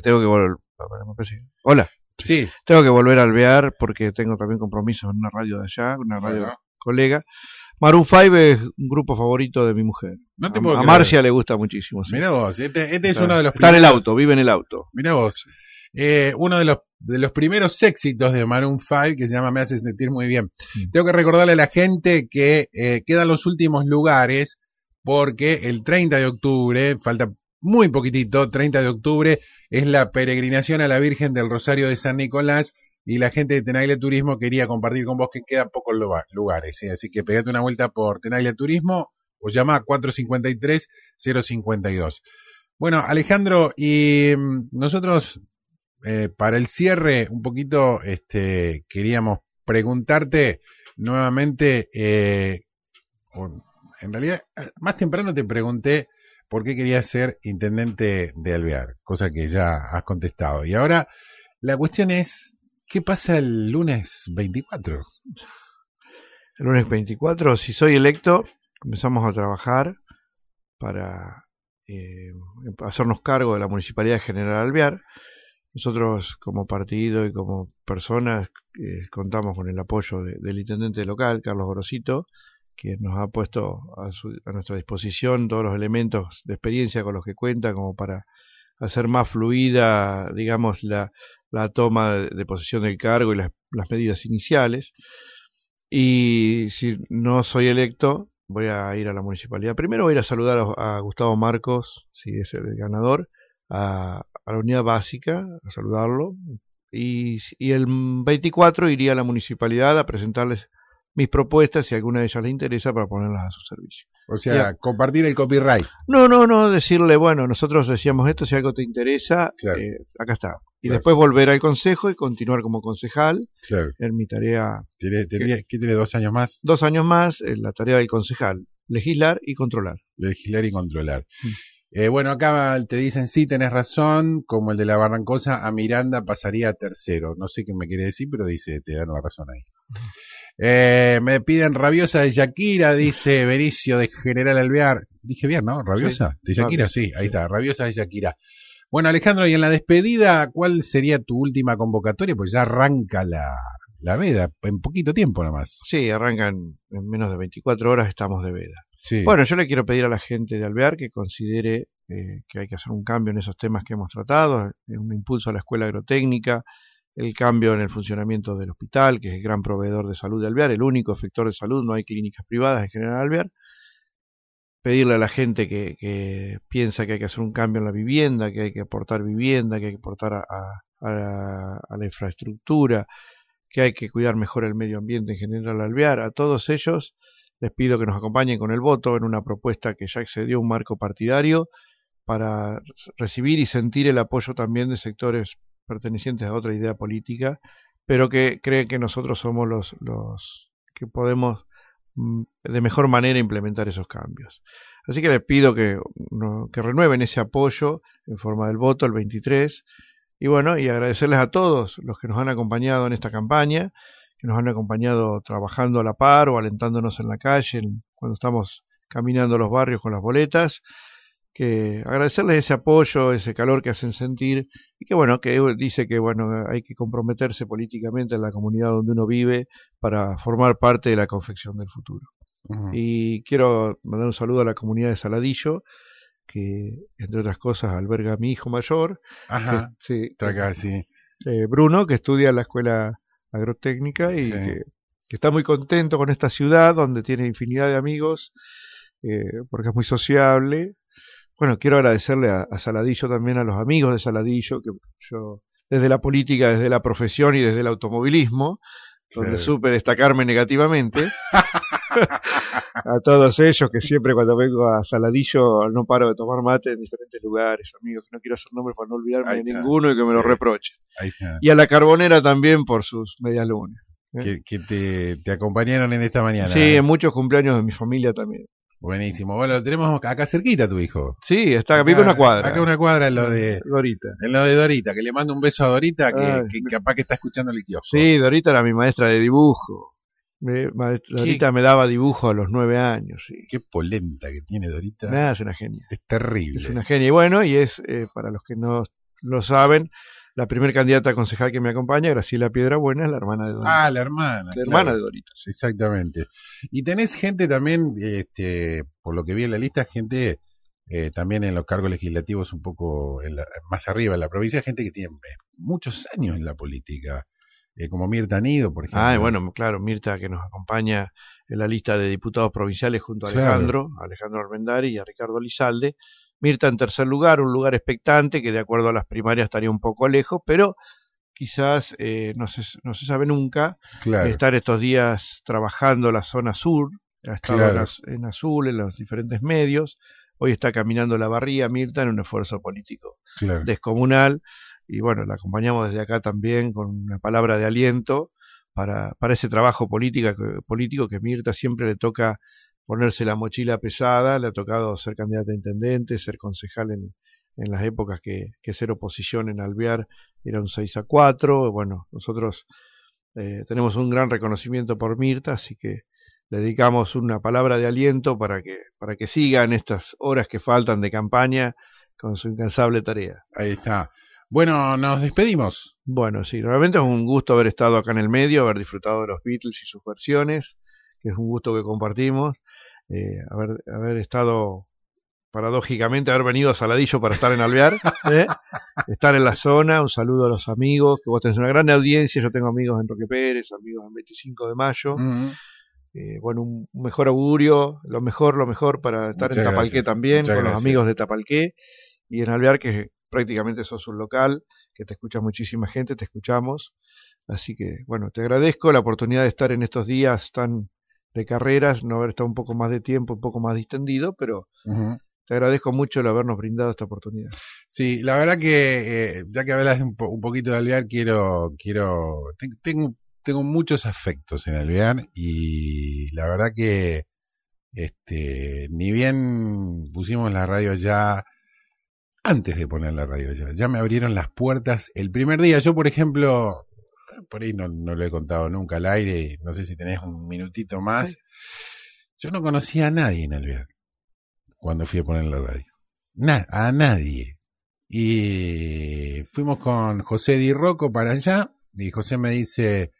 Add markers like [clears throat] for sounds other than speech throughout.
tengo que volver. Hola. Sí. Tengo que volver a alvear porque tengo también compromisos en una radio de allá, una radio colega. Maroon 5 es un grupo favorito de mi mujer. No te a, puedo a. Marcia le gusta muchísimo. sí. Mira vos, este, este es Está- uno de los Está en el primeros- auto, vive en el auto. Mira vos. Eh, uno de los, de los primeros éxitos de Maroon 5 que se llama Me hace sentir muy bien. Mm. Tengo que recordarle a la gente que eh, quedan los últimos lugares porque el 30 de octubre, falta muy poquitito, 30 de octubre es la peregrinación a la Virgen del Rosario de San Nicolás y la gente de Tenaglia Turismo quería compartir con vos que quedan pocos lugar- lugares. ¿eh? Así que pegate una vuelta por Tenaglia Turismo o llama a 453-052. Bueno, Alejandro, y mm, nosotros eh, para el cierre un poquito este, queríamos preguntarte nuevamente, eh, en realidad más temprano te pregunté por qué querías ser intendente de Alvear, cosa que ya has contestado. Y ahora la cuestión es, ¿qué pasa el lunes 24? El lunes 24, si soy electo, comenzamos a trabajar para eh, hacernos cargo de la Municipalidad de General Alvear. Nosotros como partido y como personas eh, contamos con el apoyo de- del intendente local, Carlos Gorosito, que nos ha puesto a, su- a nuestra disposición todos los elementos de experiencia con los que cuenta como para hacer más fluida, digamos, la, la toma de, de posesión del cargo y las, las medidas iniciales. Y si no soy electo, voy a ir a la municipalidad. Primero voy a ir a saludar a, a Gustavo Marcos, si es el ganador, a, a la unidad básica, a saludarlo. Y, y el 24 iría a la municipalidad a presentarles mis propuestas, si alguna de ellas le interesa, para ponerlas a su servicio. O sea, compartir el copyright. No, no, no, decirle, bueno, nosotros decíamos esto, si algo te interesa, Claro. eh, acá está. Y Claro. después volver al consejo y continuar como concejal Claro. en mi tarea ¿Tiene, tendría- ¿Qué tiene dos años más? dos años más en la tarea del concejal, legislar y controlar. legislar y controlar. Mm. Eh, bueno, acá te dicen, sí, tenés razón, como el de la Barrancosa, a Miranda pasaría a tercero. No sé qué me quiere decir, pero dice, te dan la razón ahí. Eh, me piden rabiosa de Shakira, dice Bericio de General Alvear. Dije bien, ¿no? ¿Rabiosa? De Shakira, sí, ahí está, rabiosa de Shakira. Bueno, Alejandro, y en la despedida, ¿cuál sería tu última convocatoria? Pues ya arranca la, la veda, en poquito tiempo nomás. Sí, arrancan en menos de 24 horas, estamos de veda. Sí. Bueno, yo le quiero pedir a la gente de Alvear que considere eh, que hay que hacer un cambio en esos temas que hemos tratado, en un impulso a la escuela agrotécnica, el cambio en el funcionamiento del hospital, que es el gran proveedor de salud de Alvear, el único efector de salud, no hay clínicas privadas en general Alvear. Pedirle a la gente que, que piensa que hay que hacer un cambio en la vivienda, que hay que aportar vivienda, que hay que aportar a, a- a la, a la infraestructura, que hay que cuidar mejor el medio ambiente en general Alvear, a todos ellos les pido que nos acompañen con el voto en una propuesta que ya excedió un marco partidario para recibir y sentir el apoyo también de sectores pertenecientes a otra idea política, pero que creen que nosotros somos los, los que podemos mm, de mejor manera implementar esos cambios. Así que les pido que, que renueven ese apoyo en forma del voto el 23 y bueno, y agradecerles a todos los que nos han acompañado en esta campaña que nos han acompañado trabajando a la par o alentándonos en la calle cuando estamos caminando los barrios con las boletas, que agradecerles ese apoyo, ese calor que hacen sentir y que bueno, que dice que bueno, hay que comprometerse políticamente en la comunidad donde uno vive para formar parte de la confección del futuro. Y quiero mandar un saludo a la comunidad de Saladillo, que entre otras cosas alberga a mi hijo mayor, Ajá, que- sí, acá, sí. eh, Bruno, que estudia en la escuela agrotécnica y Sí. que, que está muy contento con esta ciudad donde tiene infinidad de amigos, eh, porque es muy sociable. Bueno, quiero agradecerle a, a Saladillo también, a los amigos de Saladillo, que yo desde la política, desde la profesión y desde el automovilismo, donde Claro. supe destacarme negativamente. [laughs] a todos ellos que siempre cuando vengo a Saladillo no paro de tomar mate en diferentes lugares, amigos, que no quiero hacer nombres para no olvidarme Ahí de está. ninguno y que me lo reprochen. Y a la carbonera también por sus medias lunas. Que, que te, te acompañaron en esta mañana. Sí, en muchos cumpleaños de mi familia también. Buenísimo. Bueno, lo tenemos acá cerquita tu hijo. Sí, está, Acá- vive una cuadra. Acá una cuadra en lo de, Dorita. en lo de Dorita, que le mando un beso a Dorita, que, Ay. que capaz que está escuchando el kiosco. Sí, Dorita era mi maestra de dibujo. Me- maestra- Dorita me daba dibujo a los nueve años. Sí. Qué polenta que tiene Dorita. Nada, es una genia. Es terrible. Es una genia. Y bueno, y es, eh, para los que no lo saben, la primera candidata a concejal que me acompaña, Graciela Piedrabuena, es la hermana de Dorita. Ah, la hermana. La hermana de Dorita. Exactamente. Y tenés gente también, este, por lo que vi en la lista, gente eh, también en los cargos legislativos un poco más arriba en la provincia, gente que tiene eh, muchos años en la política, eh, como Mirta Nido, por ejemplo. Ah, bueno, claro, Mirta que nos acompaña en la lista de diputados provinciales junto a Alejandro, Alejandro Armendari y a Ricardo Lizalde. Mirta en tercer lugar, un lugar expectante que de acuerdo a las primarias estaría un poco lejos, pero quizás eh, no, se, no se sabe nunca. Estar estos días trabajando la zona sur, ha estado en, azul en los diferentes medios. Hoy está caminando la barría Mirta en un esfuerzo político descomunal. Y bueno, la acompañamos desde acá también con una palabra de aliento para, para ese trabajo política, político que Mirta siempre le toca ponerse la mochila pesada, le ha tocado ser candidata a intendente, ser concejal en, en las épocas que, que, ser oposición en Alvear era un 6 a 4. Bueno, nosotros eh, tenemos un gran reconocimiento por Mirta, así que le dedicamos una palabra de aliento para que, para que siga en estas horas que faltan de campaña con su incansable tarea. Ahí está. Bueno, nos despedimos. Bueno, sí, realmente es un gusto haber estado acá en el medio, haber disfrutado de los Beatles y sus versiones que es un gusto que compartimos. Eh, haber, haber estado, paradójicamente, haber venido a Saladillo para estar en Alvear, [laughs] ¿eh? estar en la zona, un saludo a los amigos, que vos tenés una gran audiencia, yo tengo amigos en Roque Pérez, amigos en 25 de mayo. Eh, bueno, un, mejor augurio, lo mejor, lo mejor para estar en Tapalqué también, con los amigos de Tapalqué y en Alvear, que prácticamente sos un local, que te escucha muchísima gente, te escuchamos. Así que, bueno, te agradezco la oportunidad de estar en estos días tan de carreras, no haber estado un poco más de tiempo, un poco más distendido, pero te agradezco mucho el habernos brindado esta oportunidad. Sí, la verdad que eh, ya que hablas un, un, poquito de Alvear, quiero, quiero, tengo, tengo muchos afectos en Alvear y la verdad que, este, ni bien pusimos la radio ya, antes de poner la radio ya, ya me abrieron las puertas el primer día. Yo, por ejemplo, por ahí no, no, lo he contado nunca al aire, no sé si tenés un minutito más. Yo no conocía a nadie en Alvear cuando fui a poner la radio. a nadie. Y fuimos con José Di Rocco para allá y José me dice,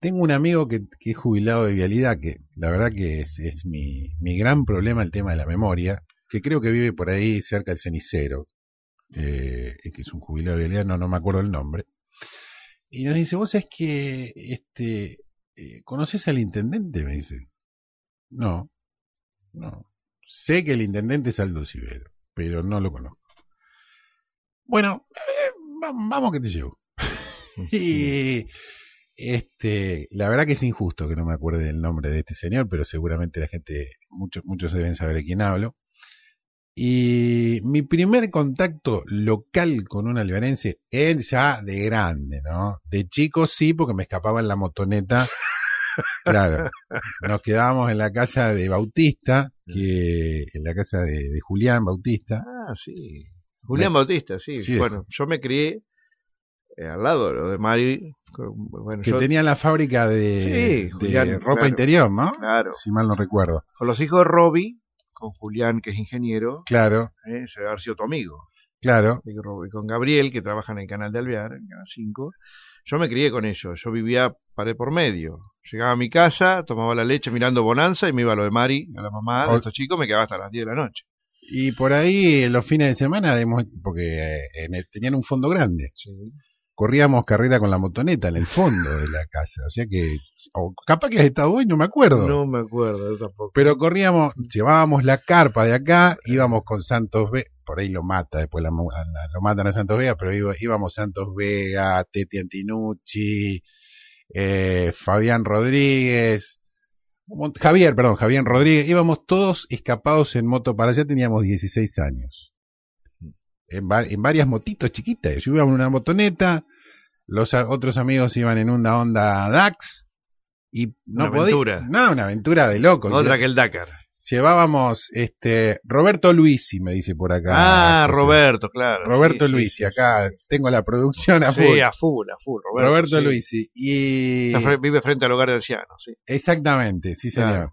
tengo un amigo que, que es jubilado de vialidad, que la verdad que es, es mi, mi, gran problema el tema de la memoria, que creo que vive por ahí cerca del cenicero, eh, que es un jubilado de vialidad, no, no me acuerdo el nombre. Y nos dice, vos es que, este, eh, ¿conoces al intendente? Me dice. No, no. Sé que el intendente es Aldo Cibero, pero no lo conozco. Bueno, eh, vamos que te llevo. [laughs] y este, la verdad que es injusto que no me acuerde del nombre de este señor, pero seguramente la gente, muchos, muchos deben saber de quién hablo. Y mi primer contacto local con un alverense es ya de grande, ¿no? De chico sí, porque me escapaba en la motoneta. [laughs] Claro, nos quedábamos en la casa de Bautista, que en la casa de, Julián Bautista. Ah, sí. Julián Bautista, sí. Bueno, yo me crié eh, al lado de Mari. Bueno, que tenía la fábrica de, ropa interior, ¿no? Claro. Si mal no recuerdo. Con los hijos de Robbie, con Julián, que es ingeniero. Claro. ¿eh? se debe haber sido tu amigo. Claro. Y con Gabriel, que trabaja en el canal de Alvear, en Canal 5. Yo me crié con ellos. Yo vivía pared por medio. Llegaba a mi casa, tomaba la leche mirando Bonanza y me iba a lo de Mari, a la mamá de estos chicos, me quedaba hasta las 10 de la noche. Y por ahí, los fines de semana, porque eh, tenían un fondo grande. Sí corríamos carrera con la motoneta en el fondo de la casa. O sea que, capaz que has estado hoy, no me acuerdo. No me acuerdo, yo tampoco. Pero corríamos, llevábamos la carpa de acá, íbamos con Santos Vega, por ahí lo mata, después lo matan a Santos Vega, pero íbamos Santos Vega, Teti Antinucci, eh, Fabián Rodríguez, Javier, perdón, Javier Rodríguez, íbamos todos escapados en moto para allá, teníamos 16 años en, varias motitos chiquitas. Yo iba en una motoneta, los otros amigos iban en una Honda DAX y no una aventura. No, una aventura de loco. Otra que el Dakar. Llevábamos este Roberto Luisi, me dice por acá. Ah, Roberto, claro. Roberto Luisi, acá tengo la producción a full. Sí, a full, a full. Roberto, Luisi. Y... Vive frente al hogar de ancianos, sí. Exactamente, sí señor.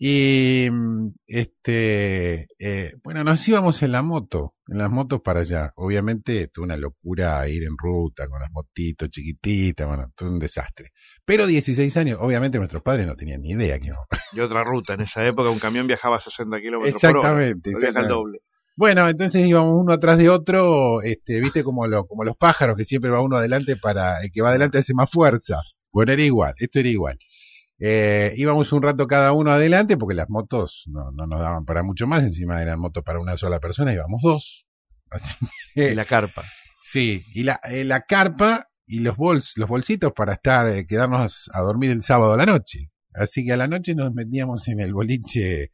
Y mm, este, eh, bueno, nos íbamos en la moto, en las motos para allá. Obviamente, tuve una locura ir en ruta con las motitos chiquititas, bueno, todo un desastre. Pero 16 años, obviamente nuestros padres no tenían ni idea que íbamos. Y otra ruta, en esa época un camión viajaba a 60 kilómetros Exactamente, por hora. Viaja el exactamente. doble. Bueno, entonces íbamos uno atrás de otro, este, viste como, lo, como los pájaros que siempre va uno adelante para el que va adelante hace más fuerza. Bueno, era igual, esto era igual. Eh, íbamos un rato cada uno adelante porque las motos no, no nos daban para mucho más, encima eran motos para una sola persona, íbamos dos. [laughs] Así que, Y la carpa. sí, y la, eh, la carpa y los bols, los bolsitos para estar, eh, quedarnos a dormir el sábado a la noche. Así que a la noche nos metíamos en el boliche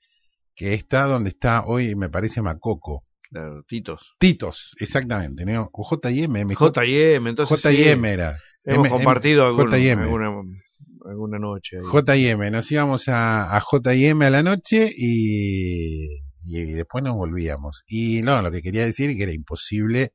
que está donde está hoy, me parece Macoco. Claro, Titos. Titos, exactamente, ¿no? JM, J&M, sí, era. hemos M- compartido alguna noche. JM, nos íbamos a, a JM a la noche y, y después nos volvíamos. Y no, lo que quería decir que era imposible,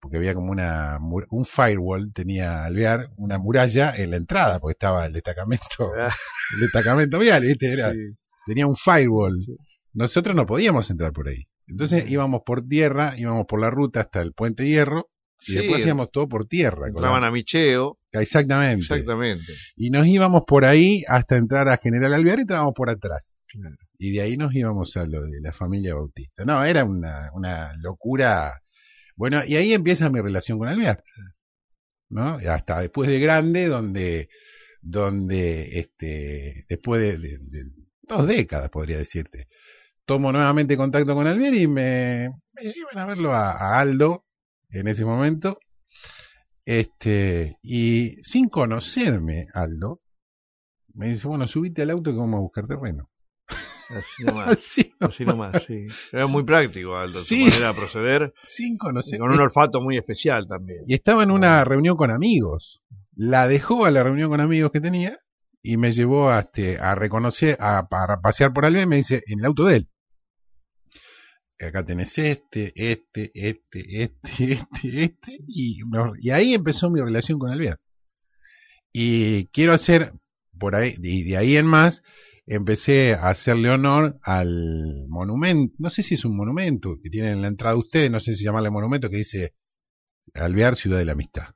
porque había como una un firewall, tenía Alvear, una muralla en la entrada, porque estaba el destacamento, Ah, el destacamento vial, ¿viste? Era, sí. tenía un firewall. Sí. Nosotros no podíamos entrar por ahí. Entonces íbamos por tierra, íbamos por la ruta hasta el puente Hierro, y Sí, después hacíamos todo por tierra. con la- entraban a Micheo, Exactamente. exactamente. Y nos íbamos por ahí hasta entrar a General Alvear y entrábamos por atrás. Claro. Y de ahí nos íbamos a lo de la familia Bautista. No, era una, una locura. Bueno, y ahí empieza mi relación con Alvear. ¿No? Hasta después de grande, donde, donde, este, después de, de- de dos décadas, podría decirte, tomo nuevamente contacto con Alvear y me, me llevan a verlo a, a Aldo en ese momento. Este, y sin conocerme, Aldo, me dice, bueno, subite al auto que vamos a buscar terreno. [laughs] Así nomás. [laughs] Así, Así nomás, sí. Era muy práctico, Aldo, Sí. su manera de proceder. sin conocer. con un olfato muy especial también. Y estaba en una reunión con amigos. La dejó a la reunión con amigos que tenía y me llevó a, este, a reconocer, a, para pasear por Alvear y me dice, en el auto de él. Acá tenés este, este, este, este, [laughs] este, este. Y, ahí empezó mi relación con Alvear. Y quiero hacer, por ahí, y de ahí en más, empecé a hacerle honor al monumento, no sé si es un monumento que tienen en la entrada ustedes, no sé si llamarle monumento, que dice Alvear, ciudad de la amistad.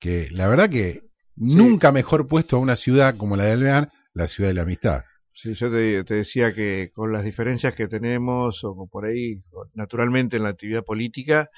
Que la verdad que nunca mejor puesto a una ciudad como la de Alvear, la ciudad de la amistad. Sí, yo te, te decía que con las diferencias que tenemos, o por ahí, naturalmente en la actividad política,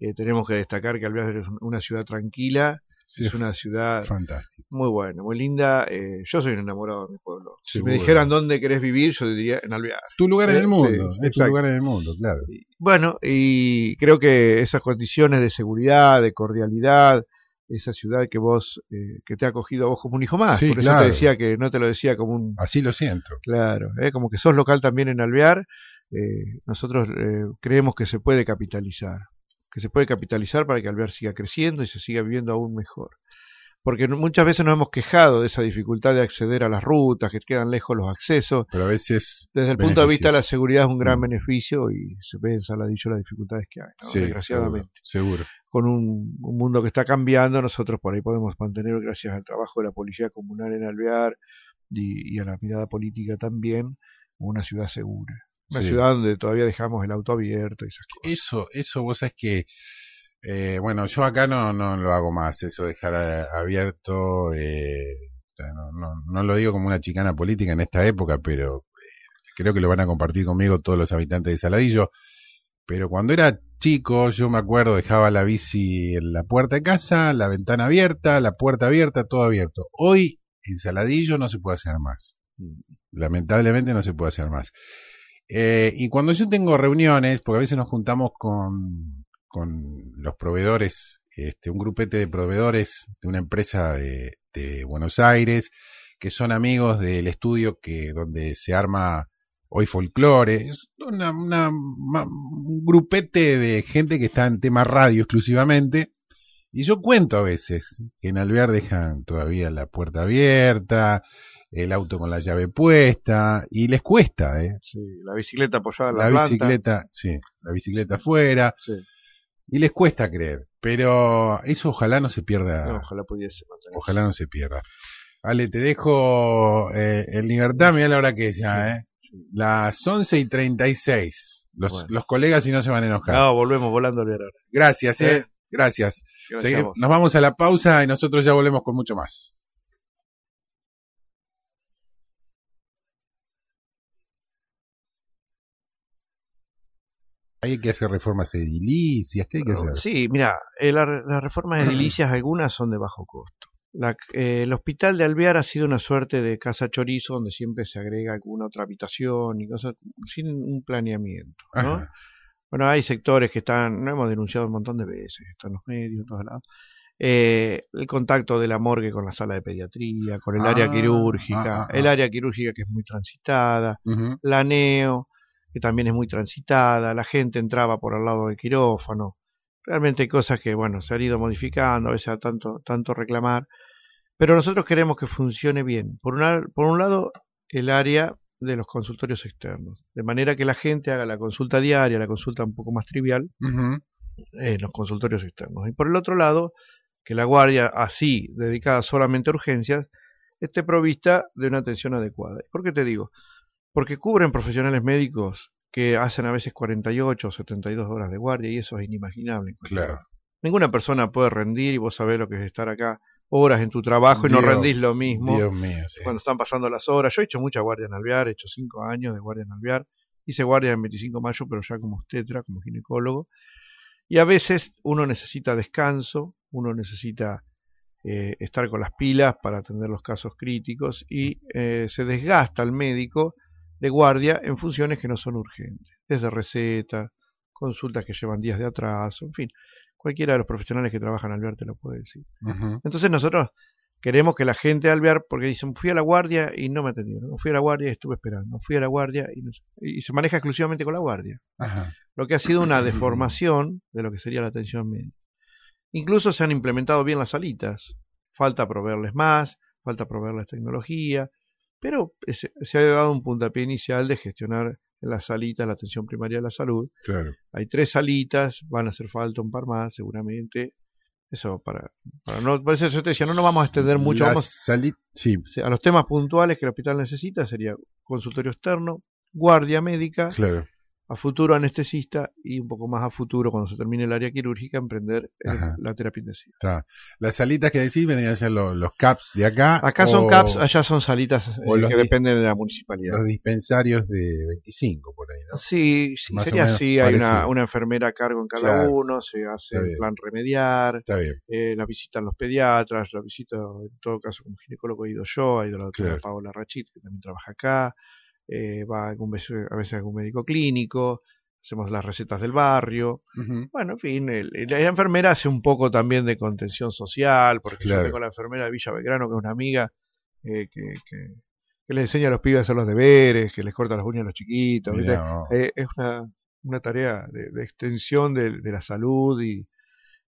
eh, tenemos que destacar que Alvear es una ciudad tranquila, Sí, es una ciudad fantástico. muy buena, muy linda. eh, yo soy un enamorado de mi pueblo. Si Seguro. me dijeran dónde querés vivir, yo diría en Alvear. Tu lugar en Eh, el mundo, sí, es tu lugar en el mundo, claro. Y, Bueno, y creo que esas condiciones de seguridad, de cordialidad, esa ciudad que vos, eh, que te ha acogido a vos como un hijo más. Sí, Por eso claro. te decía que no te lo decía como un, Así lo siento. claro, eh, como que sos local también en Alvear. eh, nosotros eh, creemos que se puede capitalizar, que se puede capitalizar para que Alvear siga creciendo y se siga viviendo aún mejor. Porque muchas veces nos hemos quejado de esa dificultad de acceder a las rutas, que quedan lejos los accesos. Pero a veces. Desde el punto de vista de la seguridad es un gran Mm. beneficio y se ve en Saladillo las dificultades que hay, ¿no? Sí, desgraciadamente. Seguro. seguro. Con un, un mundo que está cambiando, nosotros por ahí podemos mantener, gracias al trabajo de la Policía Comunal en Alvear y, y a la mirada política también, una ciudad segura. Una Sí. ciudad donde todavía dejamos el auto abierto y esas cosas. Eso, eso vos sabés que, eh, bueno, yo acá no, no lo hago más, eso de dejar a- abierto, eh, no, no, no lo digo como una chicana política en esta época, pero eh, creo que lo van a compartir conmigo todos los habitantes de Saladillo. Pero cuando era chico, yo me acuerdo, dejaba la bici en la puerta de casa, la ventana abierta, la puerta abierta, todo abierto. Hoy, en Saladillo no se puede hacer más. Lamentablemente no se puede hacer más. Eh, y cuando yo tengo reuniones, porque a veces nos juntamos con, con los proveedores, este, un grupete de proveedores de una empresa de, de Buenos Aires, que son amigos del estudio que donde se arma hoy folclore, es una, una- un grupete de gente que está en tema radio exclusivamente, y yo cuento a veces que en Alvear dejan todavía la puerta abierta, el auto con la llave puesta, y les cuesta, ¿eh? Sí, la bicicleta apoyada en la, La planta. bicicleta, sí, la bicicleta afuera, Sí, y les cuesta creer, pero eso ojalá no se pierda, no, ojalá pudiese mantener. ojalá no se pierda. Ale, te dejo eh, en libertad, mira la hora que es ya, ¿eh? Las 11 y 36. Los, Bueno. los colegas si no se van a enojar. No, volvemos volando al ver ahora. Gracias, eh. Eh. Gracias. Nos vamos a la pausa y nosotros ya volvemos con mucho más. Hay que hacer reformas edilicias, ¿qué hay que hacer? Sí, mira, eh, la- las reformas [clears throat] edilicias algunas son de bajo costo. La- eh, el hospital de Alvear ha sido una suerte de casa chorizo donde siempre se agrega alguna otra habitación y cosas sin un planeamiento, ¿no? Ajá. Bueno, hay sectores que están, no hemos denunciado un montón de veces, están los medios, en todos lados. Eh, el contacto de la morgue con la sala de pediatría, con el área Ah, quirúrgica, ah, ah, el área quirúrgica que es muy transitada, la neo, que también es muy transitada, la gente entraba por al lado del quirófano. Realmente hay cosas que, bueno, se han ido modificando, a veces a tanto, tanto reclamar. Pero nosotros queremos que funcione bien. Por, una, por un lado, el área de los consultorios externos. De manera que la gente haga la consulta diaria, la consulta un poco más trivial, en los consultorios externos. Y por el otro lado, que la guardia, así, dedicada solamente a urgencias, esté provista de una atención adecuada. ¿Por qué te digo? Porque cubren profesionales médicos que hacen a veces 48 o 72 horas de guardia y eso es inimaginable. Claro. Ninguna persona puede rendir y vos sabés lo que es estar acá horas en tu trabajo y no rendís lo mismo Dios mío, sí. cuando están pasando las horas. Yo he hecho mucha guardia en Alvear, he hecho cinco años de guardia en Alvear. Hice guardia en 25 de mayo, pero ya como obstetra, como ginecólogo. Y a veces uno necesita descanso, uno necesita eh, estar con las pilas para atender los casos críticos y eh, se desgasta el médico de guardia en funciones que no son urgentes, desde recetas, consultas que llevan días de atraso, en fin, cualquiera de los profesionales que trabajan en Alvear te lo puede decir. Entonces nosotros queremos que la gente de Alvear, porque dicen, fui a la guardia y no me atendieron, fui a la guardia y estuve esperando, fui a la guardia y, no sé". y se maneja exclusivamente con la guardia, Ajá. lo que ha sido una deformación de lo que sería la atención médica. Incluso se han implementado bien las salitas, falta proveerles más, falta proveerles tecnología, pero se, se ha dado un puntapié inicial de gestionar las salitas la atención primaria de la salud. Claro. Hay tres salitas, van a hacer falta un par más seguramente. Eso para, para no, por eso yo te decía, no nos vamos a extender mucho, vamos sali- Sí, a los temas puntuales que el hospital necesita, sería consultorio externo, guardia médica, claro. A futuro anestesista y un poco más a futuro, cuando se termine el área quirúrgica, emprender la terapia intensiva. Está. Las salitas que decís vendrían a ser los, los CAPS de acá. Acá son CAPS, allá son salitas eh, o los que dependen de la municipalidad. Los dispensarios de 25 por ahí, ¿no? Sí, sí sería así, hay una, enfermera a cargo en cada Claro. uno, se hace el plan remediar, Está bien. eh, la visitan los pediatras, la visita, en todo caso, como ginecólogo he ido yo, ha ido la doctora Claro. Paola Rachit, que también trabaja acá, eh, va algún vez- a veces a algún médico clínico, hacemos las recetas del barrio, bueno, en fin, el- el- la enfermera hace un poco también de contención social, porque Claro. yo tengo la enfermera de Villa Belgrano, que es una amiga, eh, que, que, que le enseña a los pibes a hacer los deberes, que les corta las uñas a los chiquitos. Eh, es una, una tarea de, de extensión de, de la salud y,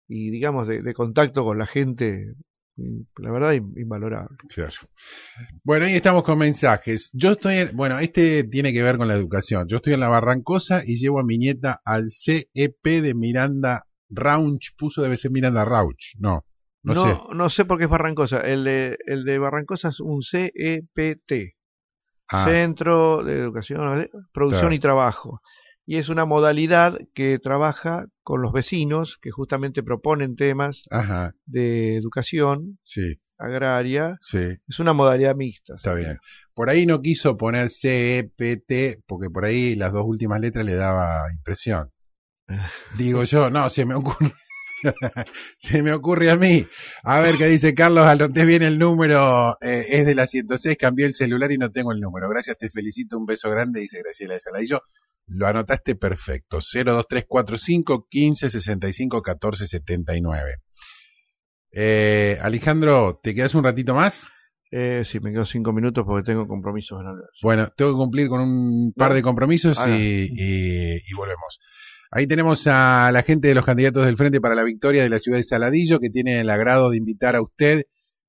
y digamos, de, de contacto con la gente, la verdad, in- invalorable. Claro. Bueno, ahí estamos con mensajes. Yo estoy, en- bueno, este tiene que ver con la educación. Yo estoy en la Barrancosa y llevo a mi nieta al CEP de Miranda Rauch. Puso debe ser Miranda Rauch. No, no, sé. no sé por qué es Barrancosa. El de, el de Barrancosa es un CEPT, Ah, Centro de Educación. Producción Claro. y Trabajo. Y es una modalidad que trabaja con los vecinos que justamente proponen temas ajá, de educación sí, agraria. sí, Es una modalidad mixta. está bien. Por ahí no quiso poner CEPT porque por ahí las dos últimas letras le daba impresión. [laughs] Digo yo, no, se me ocurre. [laughs] se me ocurre a mí. A ver qué dice Carlos, anoté bien el número, eh, es de la 106, cambié el celular y no tengo el número. Gracias, te felicito, un beso grande, dice Graciela de Saladillo. Lo anotaste perfecto. 02345 15 65 14 79. Eh, Alejandro, ¿te quedas un ratito más? Eh, sí, me quedo cinco minutos porque tengo compromisos en Alvear. Bueno, tengo que cumplir con un par de compromisos y- y volvemos. Ahí tenemos a la gente de los candidatos del Frente para la Victoria de la ciudad de Saladillo que tienen el agrado de invitar a usted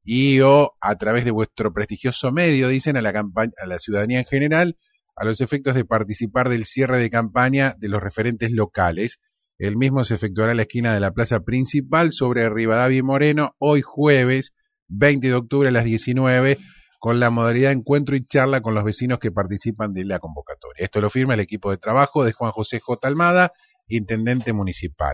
y o a través de vuestro prestigioso medio, dicen, a la, campaña, a la ciudadanía en general, a los efectos de participar del cierre de campaña de los referentes locales. El mismo se efectuará en la esquina de la plaza principal sobre Rivadavia y Moreno hoy jueves 20 de octubre a las 19 con la modalidad encuentro y charla con los vecinos que participan de la convocatoria. Esto lo firma el equipo de trabajo de Juan José J. Almada, intendente municipal.